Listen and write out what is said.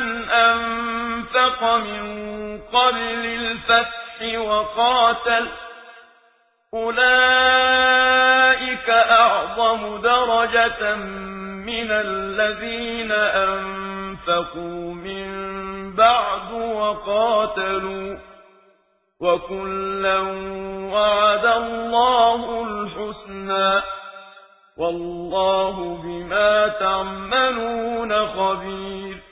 مَّنْ أَنفَقَ مِن قَبْلِ الْفَتْحِ وَقَاتَلَ أُولَٰئِكَ أَعْظَمُ دَرَجَةً مِّنَ الَّذِينَ أَنفَقُوا مِن بَعْدُ وَقَاتَلُوا ۚ وَكُلًّا وَعَدَ اللَّهُ الْحُسْنَىٰ ۚ وَاللَّهُ بِمَا تَعْمَلُونَ خَبِيرٌ